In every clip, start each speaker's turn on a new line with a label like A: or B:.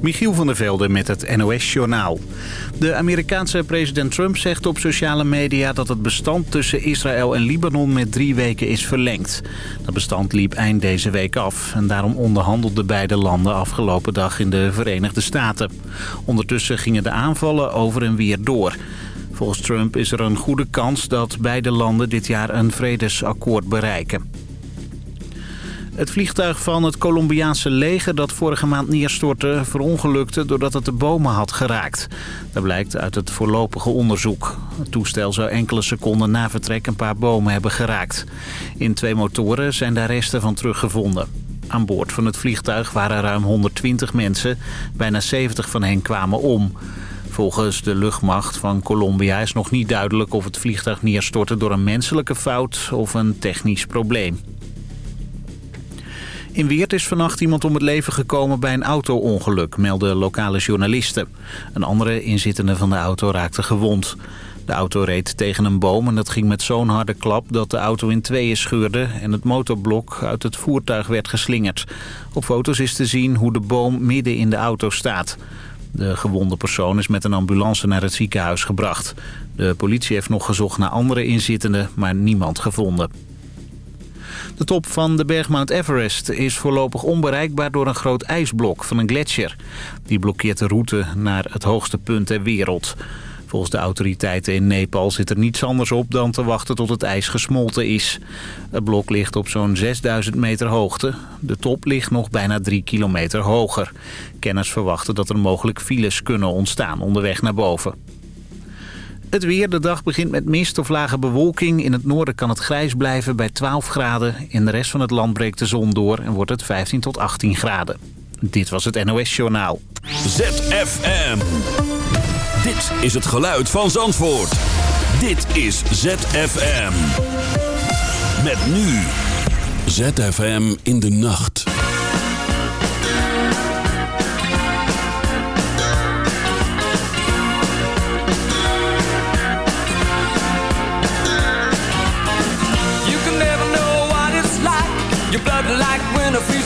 A: Michiel van der Velde met het NOS-journaal. De Amerikaanse president Trump zegt op sociale media dat het bestand tussen Israël en Libanon met drie weken is verlengd. Dat bestand liep eind deze week af en daarom onderhandelden beide landen afgelopen dag in de Verenigde Staten. Ondertussen gingen de aanvallen over en weer door. Volgens Trump is er een goede kans dat beide landen dit jaar een vredesakkoord bereiken. Het vliegtuig van het Colombiaanse leger dat vorige maand neerstortte... verongelukte doordat het de bomen had geraakt. Dat blijkt uit het voorlopige onderzoek. Het toestel zou enkele seconden na vertrek een paar bomen hebben geraakt. In twee motoren zijn daar resten van teruggevonden. Aan boord van het vliegtuig waren ruim 120 mensen. Bijna 70 van hen kwamen om. Volgens de luchtmacht van Colombia is nog niet duidelijk of het vliegtuig neerstortte door een menselijke fout of een technisch probleem. In Weert is vannacht iemand om het leven gekomen bij een auto-ongeluk, melden lokale journalisten. Een andere inzittende van de auto raakte gewond. De auto reed tegen een boom en dat ging met zo'n harde klap dat de auto in tweeën scheurde en het motorblok uit het voertuig werd geslingerd. Op foto's is te zien hoe de boom midden in de auto staat. De gewonde persoon is met een ambulance naar het ziekenhuis gebracht. De politie heeft nog gezocht naar andere inzittenden, maar niemand gevonden. De top van de berg Mount Everest is voorlopig onbereikbaar door een groot ijsblok van een gletsjer. Die blokkeert de route naar het hoogste punt ter wereld. Volgens de autoriteiten in Nepal zit er niets anders op dan te wachten tot het ijs gesmolten is. Het blok ligt op zo'n 6000 meter hoogte. De top ligt nog bijna 3 kilometer hoger. Kenners verwachten dat er mogelijk files kunnen ontstaan onderweg naar boven. Het weer, de dag begint met mist of lage bewolking. In het noorden kan het grijs blijven bij 12 graden. In de rest van het land breekt de zon door en wordt het 15 tot 18 graden. Dit was het NOS Journaal.
B: ZFM. Dit is het geluid van Zandvoort. Dit is ZFM. Met nu. ZFM in de nacht.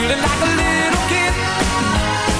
C: Feeling like a little kid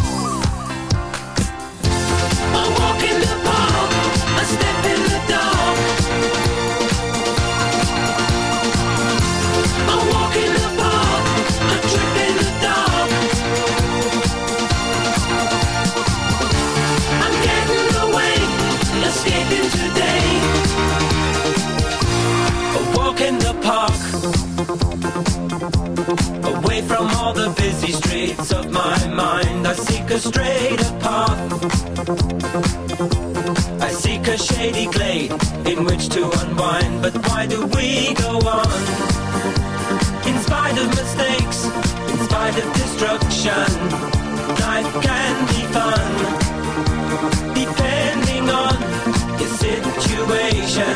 D: Busy streets of my mind. I seek a straighter path. I seek a shady glade in which to unwind. But why do we go on? In spite of mistakes, in spite of destruction, life can be fun. Depending on your situation.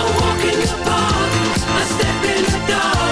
D: I walk in the park, I step in the dark.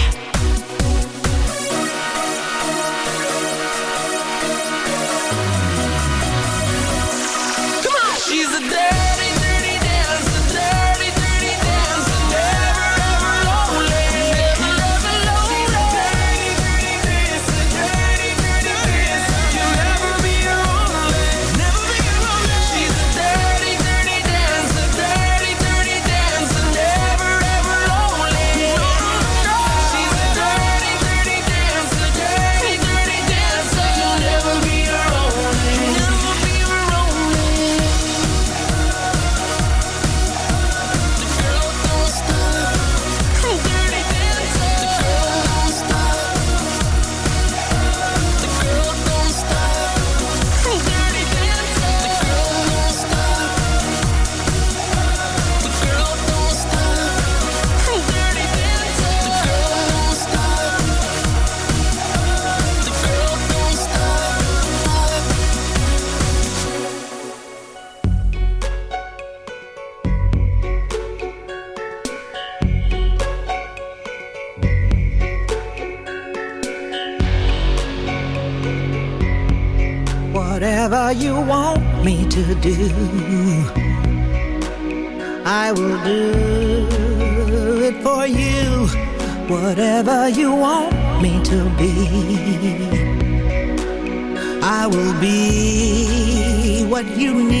E: you want me to be. I will be what you need.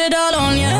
F: it all on you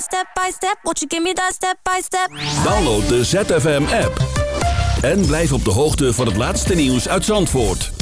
F: step by step? You give me that step by step?
E: Download de ZFM app. En blijf op de hoogte van het laatste nieuws uit Zandvoort.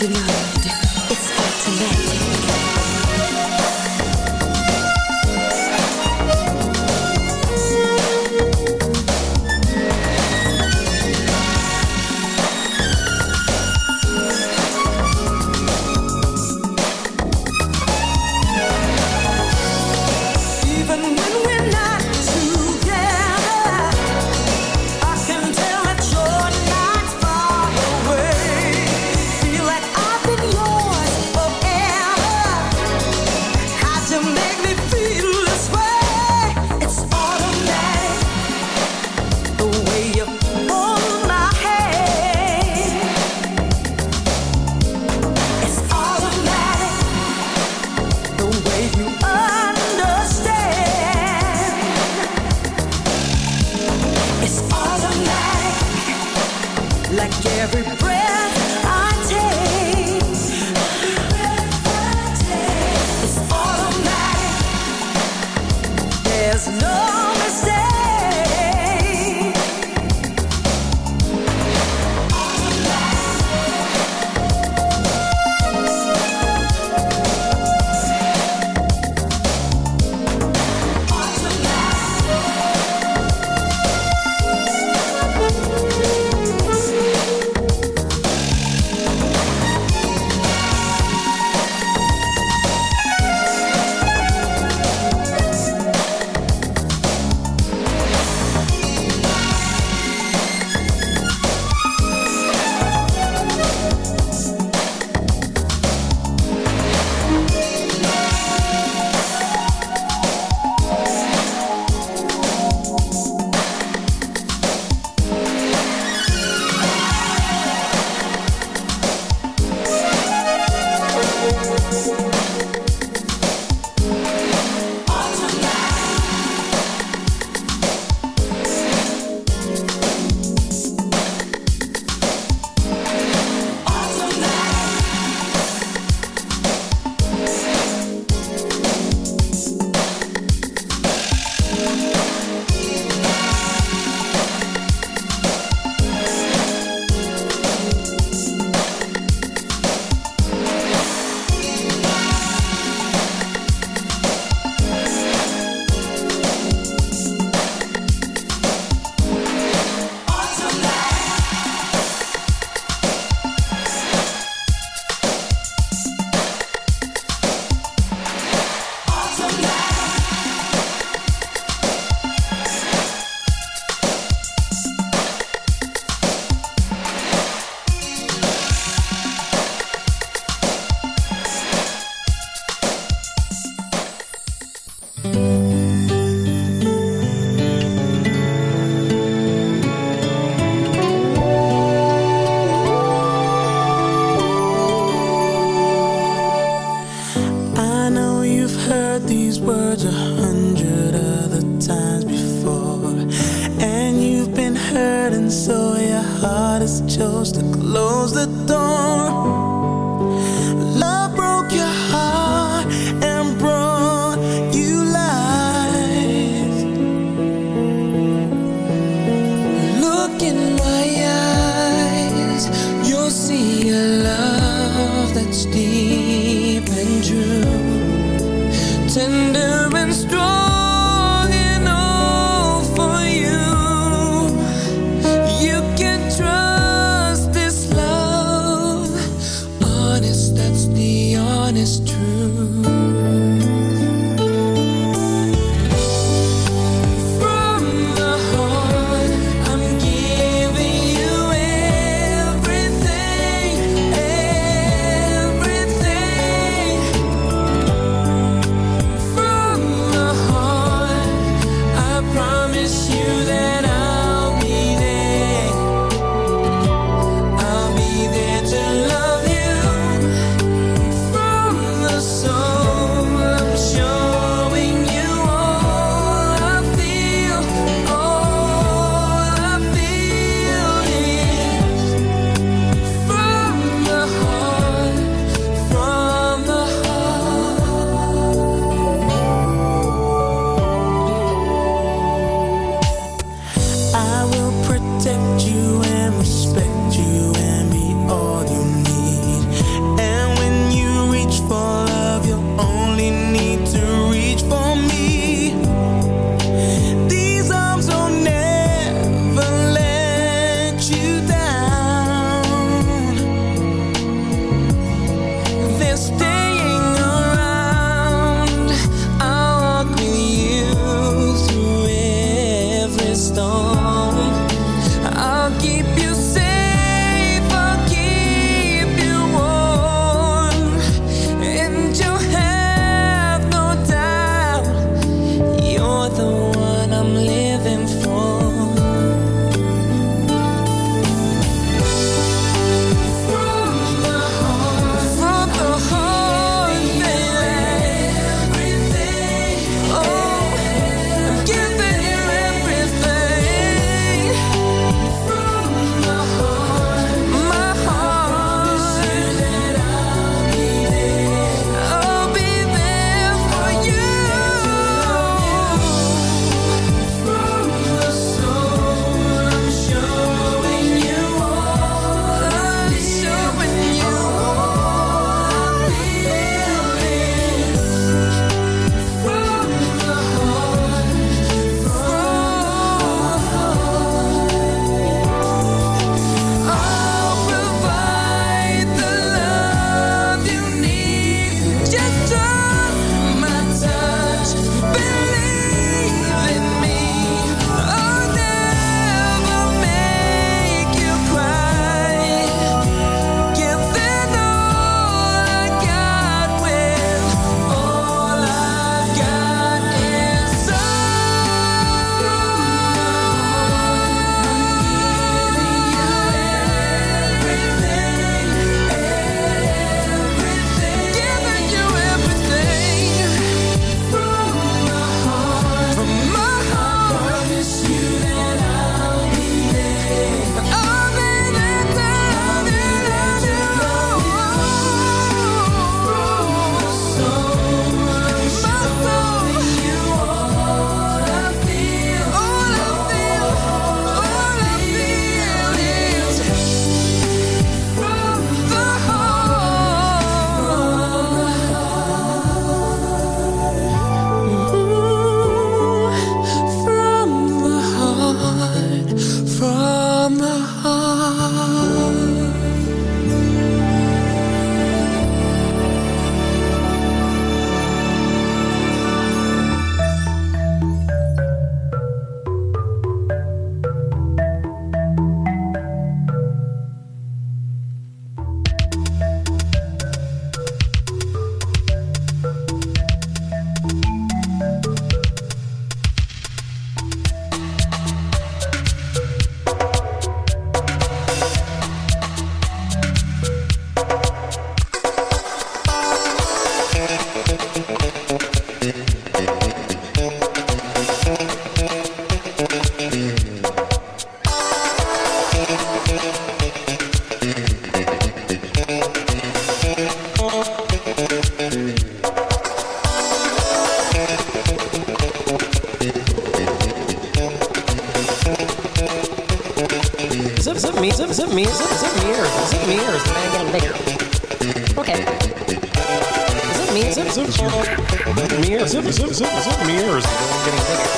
G: Can't
H: be me?
I: Or is it, is it, is it, is it me? Or is the band getting bigger?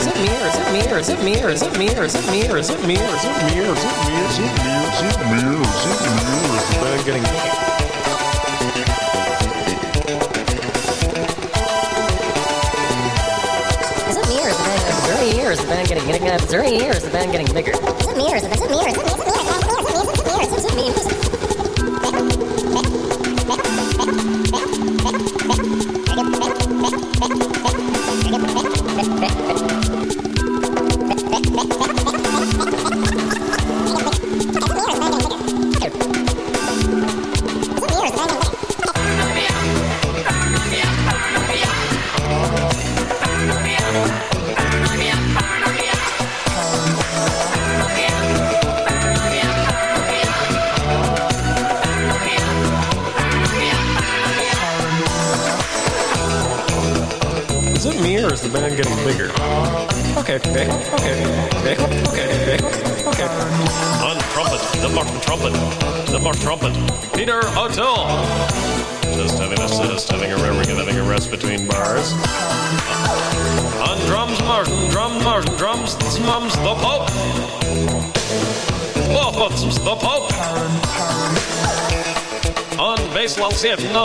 I: Is it me? Or is it me? Or is it me? Or is it me? Or is it me? Or is it me? Or is it me? Or is it me? Or is it me? Or is it me? Or is it me? Or is the band getting bigger?
J: Is it me or is the band?
I: Is there any year? Is the band getting getting? Is there any year? Is the band getting bigger?
J: Is it me or is it? Is it me or is it me? Is it me? Is it
K: On bass, no.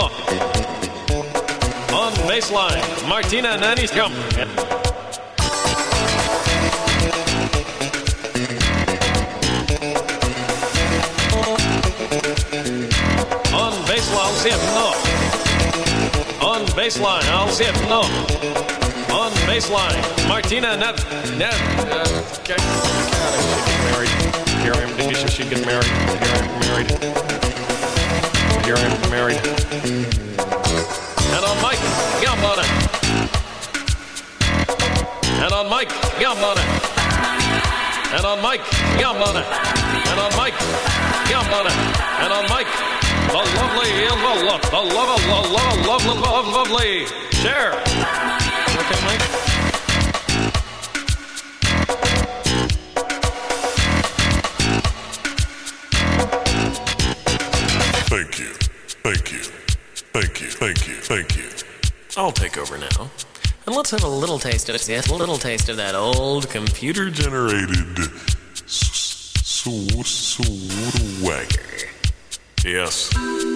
K: On baseline, Martina Nani's Naniskam. On baseline, I'll see no. On baseline, I'll it, no. On baseline, Martina Nev. Nev. Uh, okay. God, she get married. Here I am. Maybe she get married. Here I am married. Here I am married. And on Mike, yum on it. And on Mike, yum on it. And on Mike, it. And on Mike, it. And on Mike, the lovely, the love, the love, the love, love, love, lovely. Share. Okay, Mike.
I: I'll take over now. And let's have a little taste of it. A little taste of that old computer
L: Generated swagger.
K: Yes.